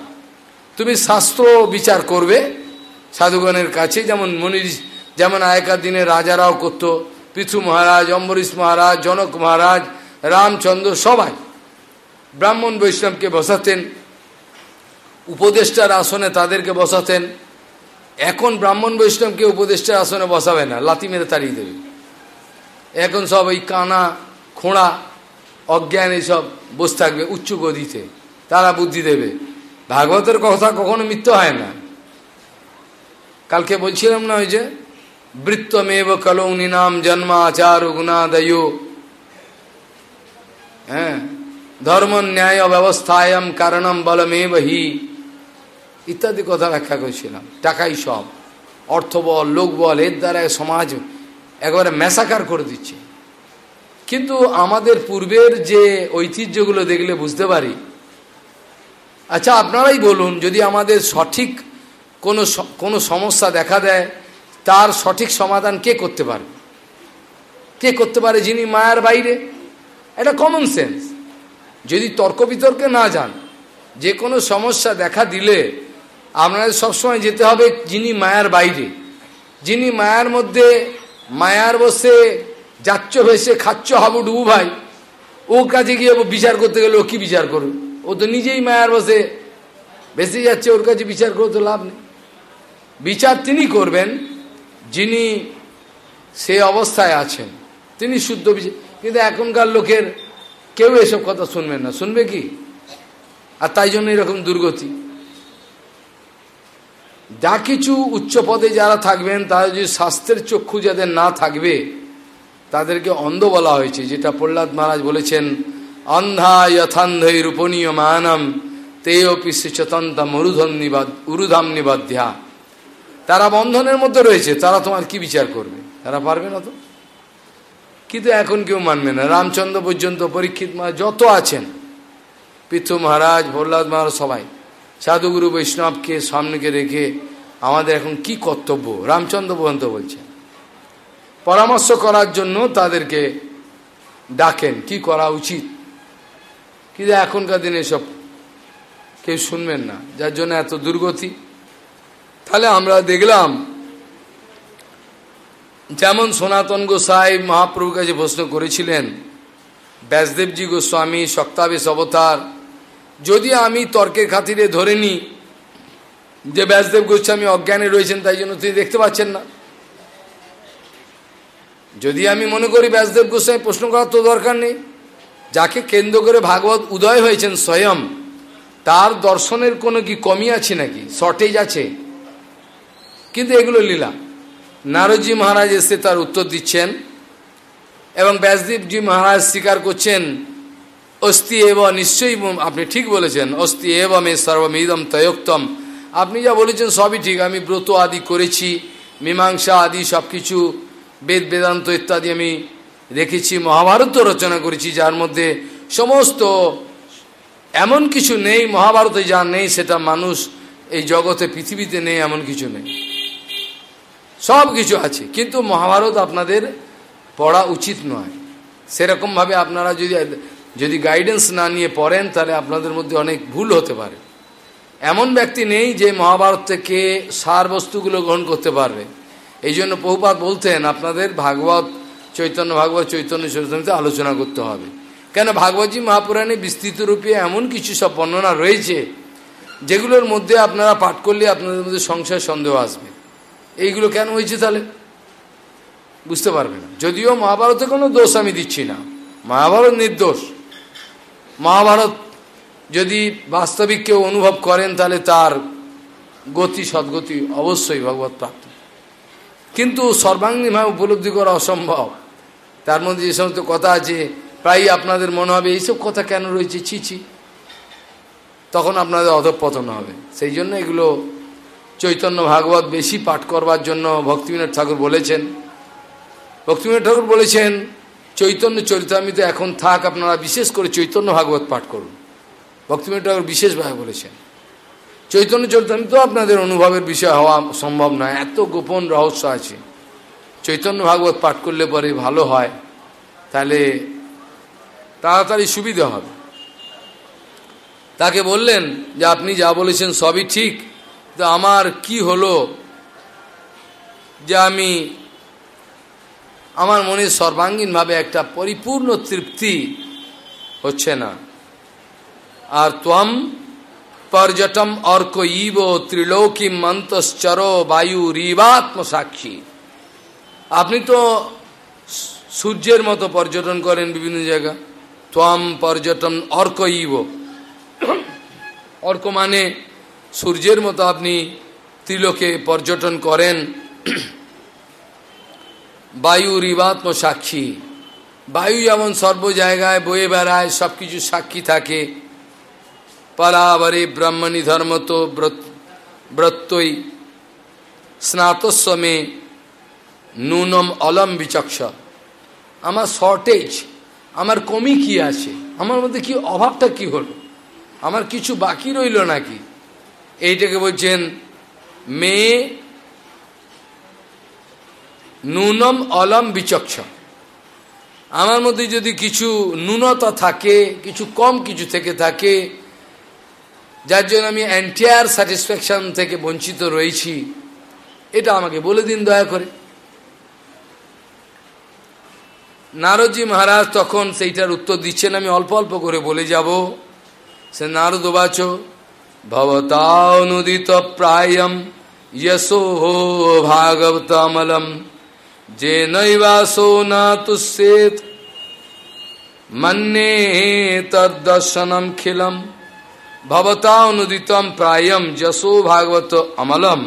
তুমি শাস্ত্র বিচার করবে, সাধুগণের কাছে, যেমন মনির, যেমন আগেকার দিনে রাজারাও করত, পৃথু মহারাজ, অম্বরীশ মহারাজ, জনক মহারাজ, রামচন্দ্র, সবাই। ব্রাহ্মণ বৈষ্ণবকে বসাতেন, উপদেষ্টার আসনে তাদেরকে বসাতেন এখন ব্রাহ্মণ বৈষ্ণবকে উপদেষ্টার আসনে বসাবে না লাতি মেরে তাড়িয়ে দেবে। এখন সব ওই কানা, খোঁড়া, অজ্ঞান এইসব বসে থাকবে উচ্চ গদিতে। তারা বুদ্ধি দেবে। ভাগবতের কথা কখনো মিথ্য হয় না। কালকে বলছিলাম না ওই যে, বৃত্তমেব কলৌনি নাম জন্মাচার গুণাদয় হ্যাঁ ধর্ম ন্যায় ব্যবস্থায়ম কারণম বলমেব হি। ইত্যাদি কথা ব্যাখ্যা করেছিলাম। টাকাই সব। অর্থবল লোকবল এর দ্বারা সমাজ একেবারে মেসাকার করে দিচ্ছে। কিন্তু আমাদের পূর্বের যে ঐতিহ্যগুলো দেখলে বুঝতে পারি। আচ্ছা আপনারাই বলুন, যদি আমাদের সঠিক কোনো কোনো সমস্যা দেখা দেয়, তার সঠিক সমাধান কে করতে পারে? কে করতে পারে যিনি মায়ার বাইরে? এটা কমন সেন্স যদি তর্ক বিতর্কে না যান, যে কোনো সমস্যা দেখা দিলে আপনাদের সবসময় যেতে হবে যিনি মায়ার বাইরে। যিনি মায়ার মধ্যে মায়ার বসে যাচ্ছ ভেসে খাচ্ছ হাবু ডুবু ভাই ও কাছে গিয়ে বিচার করতে গেলে ও কি বিচার করবে? ও তো নিজেই মায়ার বসে ভেসে যাচ্ছে, ওর কাছে বিচার করে তো লাভ নেই। বিচার তিনি করবেন, যিনি সে অবস্থায় আছেন। তিনি শুদ্ধ বিচার কিন্তু এখনকার লোকের কেউ এসব কথা শুনবেন না। শুনবে কি? আর তাই জন্য এরকম দুর্গতি। যা কিছু উচ্চ পদে যারা থাকবেন, তারা যদি স্বাস্থ্যের চক্ষু যাদের না থাকবে, তাদেরকে অন্ধ বলা হয়েছে, যেটা প্রহ্লাদ মহারাজ বলেছেন, অন্ধা যথান্ধৈ রূপনীয় মানম, তেয়পি সচতন্তা মরুধম নিবাদ, উরুধাম নিবাধ্যা। তারা বন্ধনের মধ্যে রয়েছে, তারা তোমার কি বিচার করবে? তারা পারবে না তো। কিন্তু এখন কেউ মানবে না। রামচন্দ্র পর্যন্ত পরীক্ষিত মহারাজ যত আছেন পৃথু মহারাজ, প্রহ্লাদ মহারাজ, সবাই। সাধুগুরু বৈষ্ণবকে সামনেকে রেখে আমাদের এখন কি কর্তব্য? রামচন্দ্র পর্যন্ত বলছেন পরামর্শ করার জন্য তাদেরকে ডাকেন, কি করা উচিত? কিন্তু এখনকার দিনে এসব কেউ শুনবেন না, যার জন্য এত দুর্গতি। তাহলে আমরা দেখলাম, যেমন সনাতন গোসাই মহাপ্রভুর কাছে প্রশ্ন করেছিলেন, ব্যাসদেবজি গোস্বামী সক্তাবেশ অবতার যদি আমি তর্কের খাতিরে ধরে নিই যে ব্যাসদেব গোস্বামী অজ্ঞানে রয়েছেন, তাই জন্য তিনি দেখতে পাচ্ছেন না। যদি আমি মনে করি ব্যাসদেব গোস্বামী প্রশ্ন করার তো দরকার নেই, যাকে কেন্দ্র করে ভাগবত উদয় হয়েছেন স্বয়ং, তার দর্শনের কোনো কি কমি আছে নাকি? শর্টেজ আছে। কিন্তু এগুলো লীলা। নারদজি মহারাজ এসে তার উত্তর দিচ্ছেন এবং ব্যাসদেবজি মহারাজ স্বীকার করছেন অস্তি এব, নিশ্চয়ই আপনি ঠিক বলেছেন, অস্তি এব সর্বমিদম তয়োক্তম। আপনি যা বলেছেন সবই ঠিক, আমি ব্রত আদি করেছি, মীমাংসা আদি সব কিছু বেদ বেদান্ত ইত্যাদি আমি রেখেছি মহাভারত রচনা করেছি, যার মধ্যে সমস্ত এমন কিছু নেই, মহাভারতে যা নেই, সেটা মানুষ এই জগতে, পৃথিবীতে নেই, এমন কিছু নেই। সব কিছু আছে, কিন্তু মহাভারত আপনাদের পড়া উচিত নয়। সেরকমভাবে আপনারা যদি যদি গাইডেন্স না নিয়ে পড়েন, তাহলে আপনাদের মধ্যে অনেক ভুল হতে পারে। এমন ব্যক্তি নেই যে মহাভারত থেকে সার বস্তুগুলো গ্রহণ করতে পারবে। এই জন্য বহুপাত বলতেন, আপনাদের ভাগবত, চৈতন্য ভাগবত, চৈতন্য চৈতন্যতে আলোচনা করতে হবে। কেন ভাগবতী মহাপুরাণে বিস্তৃত রূপে এমন কিছু সব বর্ণনা রয়েছে, যেগুলোর মধ্যে আপনারা পাঠ করলে আপনাদের মধ্যে সংশয়, সন্দেহ আসবে। এইগুলো কেন হয়েছে তাহলে? বুঝতে পারবে না। যদিও মহাভারতে কোনো দোষ আমি দিচ্ছি না। মহাভারত নির্দোষ। মহাভারত যদি বাস্তবিক কেউ অনুভব করেন, তাহলে তার গতি, সদ্গতি অবশ্যই ভগবত প্রাপ্ত। কিন্তু সর্বাঙ্গীনভাবে উপলব্ধি করা অসম্ভব। তার মধ্যে যে সমস্ত কথা আছে প্রায় আপনাদের মনে হবে, এইসব কথা কেন রয়েছে? ছি ছি। তখন আপনাদের অধপতন হবে। সেই জন্য এগুলো চৈতন্য ভাগবত বেশি পাঠ করবার জন্য ভক্তিবিনোদ ঠাকুর বলেছেন। ভক্তিবিনোদ ঠাকুর বলেছেন চৈতন্য চরিতামিতে এখন থাক আপনারা, বিশেষ করে চৈতন্য ভাগবত পাঠ করুন। ভক্তিবিনোদ ঠাকুর বিশেষভাবে বলেছেন। চৈতন্য চরিতামিতেও আপনাদের অনুভবের বিষয় হওয়া সম্ভব নয় এত গোপন রহস্য আছে। চৈতন্য ভাগবত পাঠ করলে পরে ভালো হয়, তাহলে তাড়াতাড়ি সুবিধা হবে। তাকে বললেন যে, আপনি যা বলেছেন সবই ঠিক তো আমার কি হলো যে আমি আমার মনে সর্বাঙ্গীনভাবে একটা পরিপূর্ণ তৃপ্তি হচ্ছে না। আর ত্বম পর্যটম অর্ক ইব ত্রিলোকী মন্তশ্চর বায়ু রিবাত্ম সাক্ষী। আপনি তো সূর্যের মতো পর্যটন করেন বিভিন্ন জায়গা। ত্বম পর্যটন অর্ক ইব। অর্ক মানে সূর্যের মতো আপনি ত্রিলোকে পর্যটন করেন। বায়ু রিবাত্ম সাক্ষী। বায়ু যেমন সর্ব জায়গায় বয়ে বেড়ায় সব কিছু সাক্ষী থাকে। পরাবরে ব্রহ্মণী ধর্ম তো ব্রত্যই স্নাতস্বমে নুনম অলম বিচক্ষ আমার শর্টেজ আমার কমি কি আছে? আমার মধ্যে কি অভাবটা কি হলো? আমার কিছু বাকি রইল নাকি? এইটাকে বলছেন মেয়ে নুনম অলম বিচক্ষ আমার মধ্যে যদি কিছু ন্যূনতা থাকে, কিছু কম কিছু থেকে থাকে, যার জন্য আমি এন্টায়ার স্যাটিসফ্যাকশন থেকে বঞ্চিত রয়েছি, এটা আমাকে বলে দিন দয়া করে। নারদজি মহারাজ তখন সেইটার উত্তর দিচ্ছেন, আমি অল্প অল্প করে বলে যাব। সে নারদ বাচ ভবতানুদিত প্রায়ম যশো ভাগবতমলম। যে নৈবাসো না তুষ্যেত মন্যে তদর্শনম খিলম ভবতানুদিতম প্রায়ম যশো ভাগবত অমলম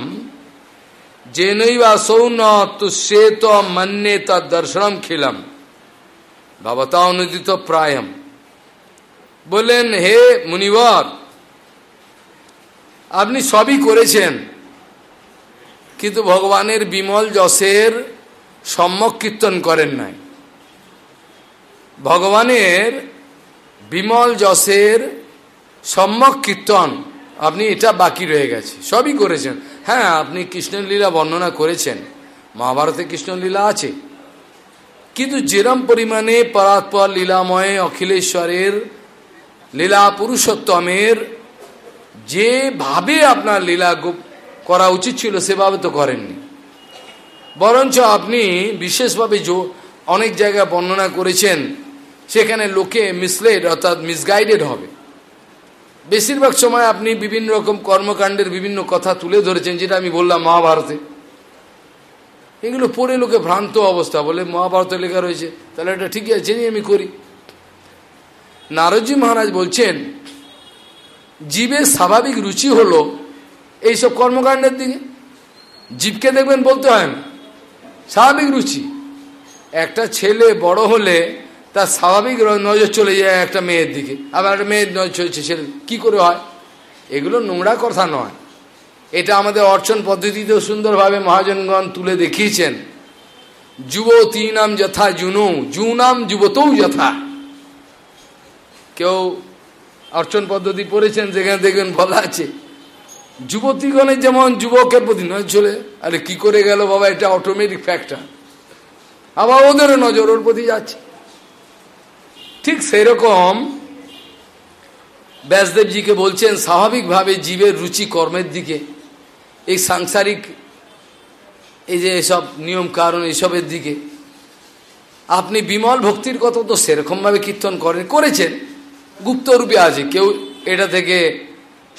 যে নৈবাসো ন তুষ্যেত মন্যে তদর্শনম খিলম ভবতানুদিত প্রায়ম। বললেন, হে মুনিবর, আপনি সবই করেছেন, কিন্তু ভগবানের বিমল যশের সম্যক কীর্তন করেন নাই। ভগবানের বিমল যশের সম্যক কীর্তন আপনি এটা বাকি রয়ে গেছে। সবই করেছেন। হ্যাঁ আপনি কৃষ্ণের লীলা বর্ণনা করেছেন। মহাভারতে কৃষ্ণলীলা আছে। কিন্তু যেরম পরিমাণে পরাৎপর লীলাময় অখিলেশ্বরের লীলা পুরুষোত্তমের যেভাবে আপনার লীলা করা উচিত ছিল, সেভাবে তো করেননি। বরঞ্চ আপনি বিশেষভাবে অনেক জায়গায় বর্ণনা করেছেন, সেখানে লোকে মিসলেড অর্থাৎ মিসগাইডেড হবে। বেশিরভাগ সময় আপনি বিভিন্ন রকম কর্মকাণ্ডের বিভিন্ন কথা তুলে ধরেছেন, যেটা আমি বললাম মহাভারতে। এগুলো পড়ে লোকে ভ্রান্ত অবস্থা, বলে মহাভারতে লেখা রয়েছে, তাহলে এটা ঠিকই আছে আমি করি। নারদজি মহারাজ বলছেন, জীবের স্বাভাবিক রুচি হলো এইসব কর্মকাণ্ডের দিকে। জীবকে দেখবেন বলতে হয় না স্বাভাবিক রুচি। একটা ছেলে বড় হলে তার স্বাভাবিক নজর চলে যায় একটা মেয়ের দিকে। আবার একটা মেয়ের নজর চলছে ছেলে কী করে হয়? এগুলো নোংরা কথা নয়। এটা আমাদের অর্চন পদ্ধতিতেও সুন্দরভাবে মহাজনগণ তুলে দেখিয়েছেন। যুবতী নাম যথা জুনু, জুনাম যুবতৌ যথা। কেউ অর্চন পদ্ধতি পড়েছেন, যেখানে দেখবেন বলা আছে যুবতীগণের যেমন যুবকের প্রতি নয় চলে, আরে কি করে গেল বাবা, এটা অটোমেটিক ফ্যাক্টর আবার ওদেরও নজর ওর প্রতি যাচ্ছে। ঠিক সেরকম ব্যাসদেবজিকে বলছেন, স্বাভাবিকভাবে জীবের রুচি কর্মের দিকে, এই সাংসারিক, এই যে এসব নিয়ম কারণ এসবের দিকে, আপনি বিমল ভক্তির কথা তো সেরকমভাবে কীর্তন করেন, করেছেন। গুপ্তরূপে আছে, কেউ এটা থেকে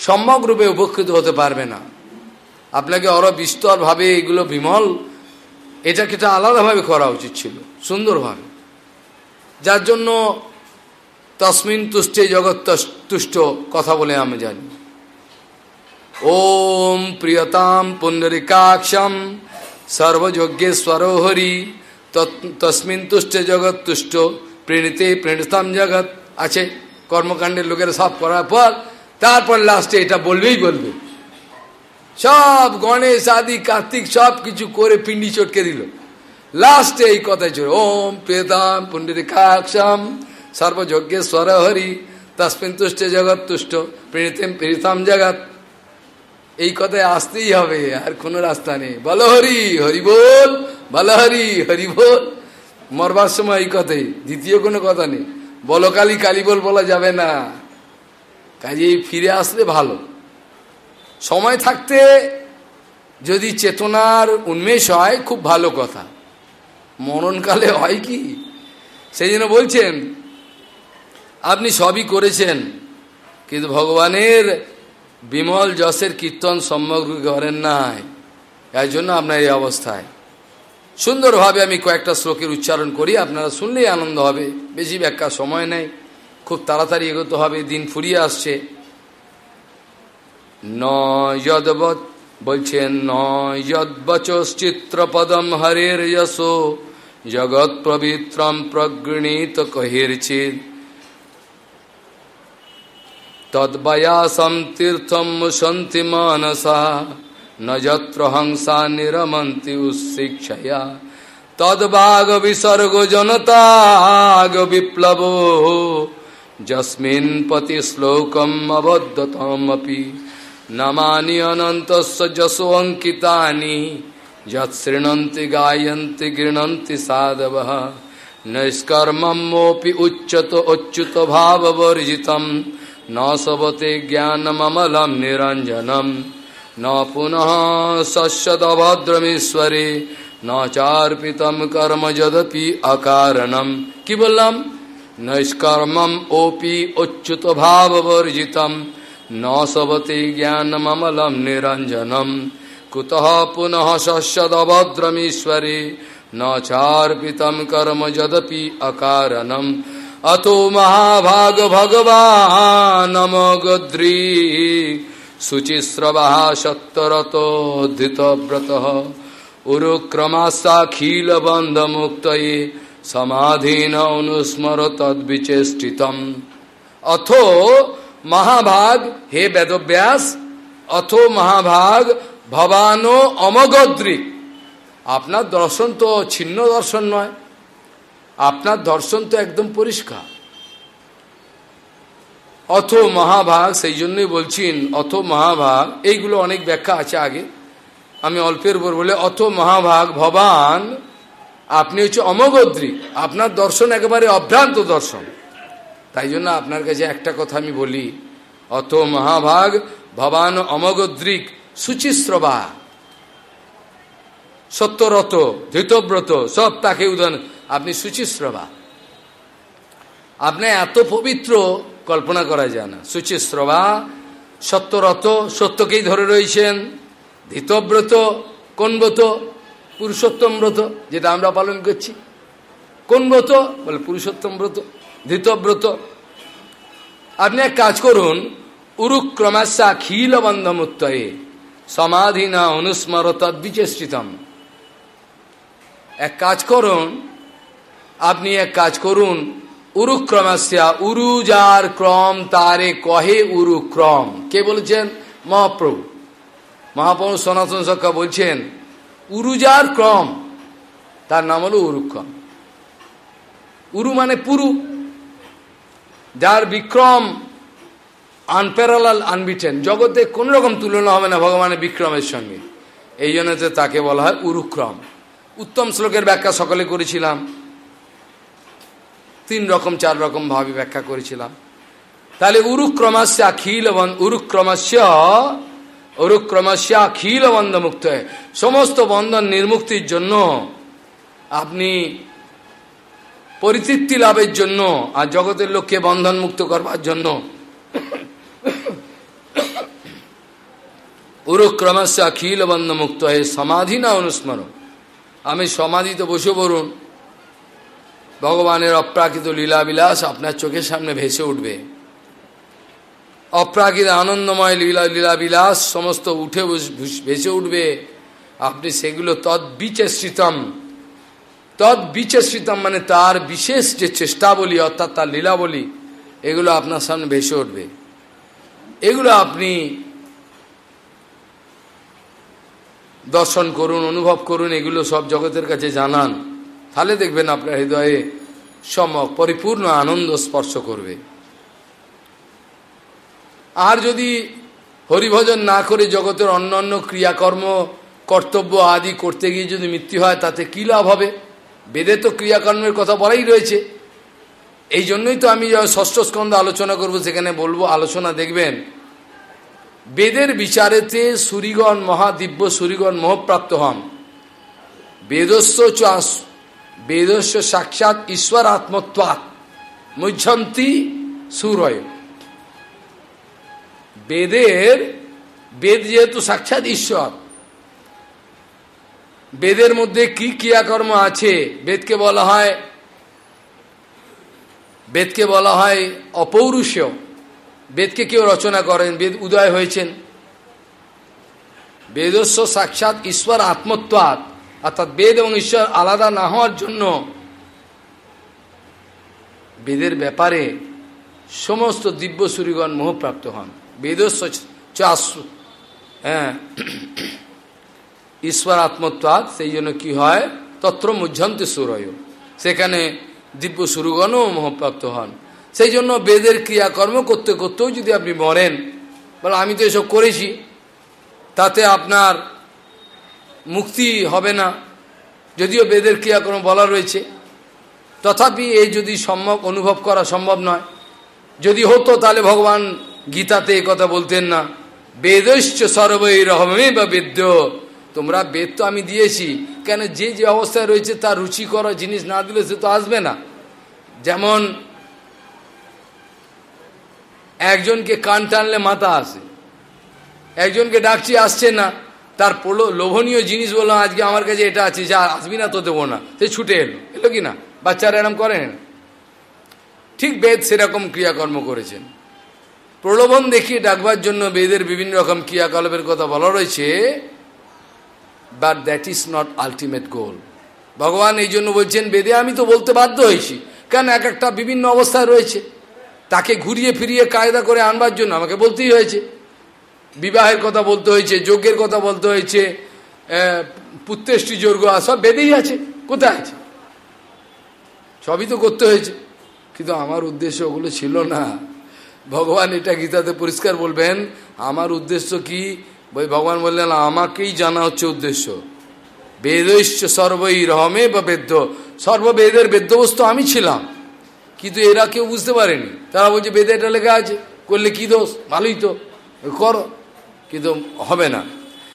সম্যক রূপে উপকৃত হতে পারবে না। আপনাকে আরও বিস্তরভাবে এগুলো বিমল, এটা আলাদাভাবে করা উচিত ছিল? সুন্দরভাবে। যার জন্য তসমিন তুষ্টে জগৎ তুষ্ট কথা বলে আমি জানি। ওম প্রিয়তাম পুণ্ডরিকাক্ষম সর্বযজ্ঞেশ্বর হরি তসমিন তুষ্টে জগৎ তুষ্ট, প্রেণিতে প্রেণিতাম জগৎ, আছে কর্মকাণ্ডের লোকেরা সব করার পর তারপর লাস্টে এটা বলবেই বলবে। সব গণেশ, আদি, কার্তিক সব কিছু করে পিন্ডি চটকে দিল। লাস্টে এই কথাই ছিল ওম প্রেতাম পুণ্ডিকাক্ষম সর্বযজ্ঞেশ্বর হরি তসমিন তুষ্ট জগৎ তুষ্ট প্রীতিম প্রীতাম জগৎ। এই কথায় আসতেই হবে, আর কোনো রাস্তা নেই। বল হরি হরি বল বল হরি হরি বল। মরবার সময় এই কথাই, দ্বিতীয় কোনো কথা নেই। বলকালি কালী বল বলা যাবে না। কাজেই ফিরে আসলে ভালো। সময় থাকতে যদি চেতনার উন্মেষ হয়, খুব ভালো কথা। মরণকালে হয় কি? সেই জন্য বলছেন, আপনি সবই করেছেন, কিন্তু ভগবানের বিমল যশের কীর্তন সম্যক করেন নাই। এর জন্য আপনার এই অবস্থায়। সুন্দরভাবে আমি কয়েকটা শ্লোকের উচ্চারণ করি, আপনারা শুনলেই আনন্দ হবে। বেশি ব্যাখ্যা সময় নেই। খুব তাড়াতাড়ি এগোতে হবে, দিন ফুরিয়ে আসছে। নয়দবৎ বলছেন নয়দবচিত্রপদম হরের যশো, জগৎ পবিত্রম প্রগৃণীত কহির্চিত তদ্বয়াসম তীর্থম মুসন্তি মানসা নযত্র হংসা নিরমন্তি উৎশিক্ষয়া তদ্বাগ বিসর্গ জনতাগ বিপ্লব। যস্মিন পতি শ্লোকম অবদ্ধতমপি নমানি অনন্তস্য যশো অঙ্কিতানি যৎশৃণন্তি গায়ন্তি গৃণন্তি সাধব নৈষ্কর্মমোপি উচ্যত অচ্যুত ভাববর্জিতম ন সবতে জ্ঞানমলম নিরঞ্জনম ন পুনঃ শস্যদভদ্রমেশ্বরে ন চার্পিতম কর্ম যদপি অকারণম কি বললাম নৈষ্কর্মম ওপি অচ্যুত ভাববর্জিতম ন সবতে জ্ঞানমলম নিরঞ্জনম কুত পুনঃ শস্যদভদ্রমীশ্বরে ন কর্ম যদপি অকারণম অতো মহাভাগ ভগবানমগদ্রী শুচিশ্রবাহ সত্তরতোদ্ধিতব্রত উরুক্রমাশাখিলবন্ধমুক্তয়ে সমাধীন অনুস্মর তদ্বিচেষ্টিতম অথ মহাভাগ হে বেদব্যাস অথ মহাভাগ ভবানো অমগদ্রিক আপনার দর্শন তো ছিন্ন দর্শন নয় আপনার দর্শন তো একদম পরিষ্কার অথ মহাভাগ সেই জন্যই বলছেন অথ মহাভাগ এইগুলো অনেক ব্যাখ্যা আছে আগে আমি অল্পের উপর বলে অথ মহাভাগ ভবান আপনি হচ্ছে অমগদ্রিক আপনার দর্শন একেবারে অভ্রান্ত দর্শন। তাই জন্য আপনার কাছে একটা কথা আমি বলি অত মহাভাগ ভবান অমগদ্রিক সুচিশ্রবা। সত্যরত, ধৃতব্রত, সব তাকে উদাহরণ। আপনি সুচিশ্রবা। আপনি এত পবিত্র, কল্পনা করা যায় না। সুচিশ্রবা, সত্যরত, সত্যকেই ধরে রয়েছেন। ধৃতব্রত কোন ব্রত পুরুষোত্তম ব্রত, যেটা আমরা পালন করছি। কোন ব্রত? বলে পুরুষোত্তম ব্রত ধৃতব্রত আপনি এক কাজ করুন উরুক্রমাশা খিল বন্ধমুত্তয়ে সমাধি না অনুস্মর তদ্বিচেষ্টিতম এক কাজ করুন, আপনি এক কাজ করুন, উরুক্রমাস্যা উরুজার ক্রম তারে কহে উরুক্রম। কে বলেছেন? মহাপ্রভু। মহাপ্রভু সনাতন সক্ষা বলছেন উরুজার ক্রম। তার নাম হলো উরুক্রম উরু মানে পুরু, যার বিক্রম আনপ্যারালাল আনবিটেন জগতে কোন রকম তুলনা হবে না ভগবানের বিক্রমের সঙ্গে। এই জন্য তাকে বলা হয় উরুক্রম। উত্তম শ্লোকের ব্যাখ্যা সকলে করেছিলাম। তিন রকম, চার রকম ভাবে ব্যাখ্যা করেছিলাম। তাহলে উরুক্রমাস্য অখিল উরুক্রমাস্য উরুক্রমাস্য অখিল বন্ধ মুক্ত সমস্ত বন্ধন নির্মুক্তির জন্য আপনি পরিতৃপ্তি লাভের জন্য আর জগতের লোককে বন্ধন মুক্ত করবার জন্য উরুক্রমাস্য অখিল বন্ধ মুক্ত হয়ে সমাধি না অনুস্মরণ। আমি সমাধিতে বসে পড়ুন। ভগবানের অপ্রাকৃত লীলাবিলাস আপনার চোখের সামনে ভেসে উঠবে। অপ্রাকৃত আনন্দময় লীলা, লীলাবিলাস সমস্ত উঠে ভেসে উঠবে। আপনি সেগুলো তদ্বিচেষ্টিতম। তদ্বিচেষ্টিতম মানে তার বিশেষ যে চেষ্টা বলি অর্থাৎ তার লীলা বলি এগুলো আপনার সামনে ভেসে উঠবে। এগুলো আপনি দর্শন করুন, অনুভব করুন, এগুলো সব জগতের কাছে জানান। তাহলে দেখবেন আপনার হৃদয়ে সম, পরিপূর্ণ আনন্দ স্পর্শ করবে। আর যদি হরিভজন না করে জগতের অন্য অন্য ক্রিয়াকর্ম, কর্তব্য আদি করতে গিয়ে যদি মৃত্যু হয়, তাতে কী লাভ হবে? বেদে তো ক্রিয়াকর্মের কথা বলাই রয়েছে। এই জন্যই তো আমি ষষ্ঠ স্কন্ধ আলোচনা করব, সেখানে বলব, আলোচনা দেখবেন। বেদের বিচারেতে সুরিগণ মহাদিব্য সুরিগণ মোহপ্রাপ্ত হন। বেদস্য চাষ বেদস্য সাক্ষাৎ ঈশ্বর আত্মত্বাৎ মুঝন্তি সুরয়। বেদের, বেদ যেহেতু সাক্ষাৎ ঈশ্বর, বেদের মধ্যে কি ক্রিয়াকর্ম আছে? বেদকে বলা হয়, বেদকে বলা হয় অপৌরুষ বেদকে কেউ রচনা করেন, বেদ উদয় হয়েছেন। বেদস্ব সাক্ষাৎ ঈশ্বর আত্মত্বাৎ, অর্থাৎ বেদ এবং ঈশ্বর আলাদা না হওয়ার জন্য বেদের ব্যাপারে সমস্ত দিব্য সুরীগণ মোহপ্রাপ্ত হন। বেদস্ব হ্যাঁ। ঈশ্বর আত্মত্বাৎ সেই জন্য কি হয়? তত্র মুঝন্তে সুরয়। সেখানে দিব্য সুরগণও মোহপ্রাপ্ত হন। সেই জন্য বেদের ক্রিয়াকর্ম করতে করতেও যদি আপনি মরেন, বলে আমি তো এসব করেছি, তাতে আপনার মুক্তি হবে না। যদিও বেদের ক্রিয়াকর্ম বলা রয়েছে। তথাপি এই যদি সম্ভব অনুভব করা সম্ভব নয়, যদি হতো তাহলে ভগবান গীতাতে কথা বলতেন না। বেদশ্চ সর্বই রহমে বা বেদ্য। তোমরা বেদ তো আমি দিয়েছি। কেন যে যে অবস্থায় রয়েছে তার রুচি করা, জিনিস না দিলে সে তো আসবে না। যেমন একজনকে কান টানলে মাথা আসে। একজনকে ডাকছি, আসছে না। তার পোলো, লোভনীয় জিনিস বললাম, আজকে আমার কাছে এটা আছে, যা আসবি না তো দেবো না। সে ছুটে এলো। এলো কি না? বাচ্চারা এরম করেন? ঠিক বেদ সেরকম ক্রিয়াকর্ম করেছেন। প্রলোভন দেখিয়ে ডাকবার জন্য বেদের বিভিন্ন রকম ক্রিয়াকলাপের কথা বলা রয়েছে but that is not ultimate goal ভগবান এই জন্য বলছেন, বেদে আমি তো বলতে বাধ্য হয়েছি, কেন এক একটা বিভিন্ন অবস্থায় রয়েছে। তাকে ঘুরিয়ে ফিরিয়ে কায়দা করে আনবার জন্য আমাকে বলতেই হয়েছে। বিবাহের কথা বলতে হয়েছে, যজ্ঞের কথা বলতে হয়েছে পুত্রেষ্টি যজ্ঞ সব বেদেই আছে, কোথায় আছে? সবই তো করতে হয়েছে। কিন্তু আমার উদ্দেশ্য ওগুলো ছিল না। ভগবান এটা গীতাতে পরিষ্কার বলবেন, আমার উদ্দেশ্য কি? ওই ভগবান বললেন, আমাকেই জানা হচ্ছে উদ্দেশ্য। বেদৈশ্চ সর্বই রহমে বা বেদ্য। সর্ববেদের বেদ্যবস্তু আমি ছিলাম। কিন্তু এরা কেউ বুঝতে পারেনি। তারা বলছে, বেদে এটা লেখা আছে, করলে কি দোষ? ভালোই তো, করো। কিন্তু হবে না।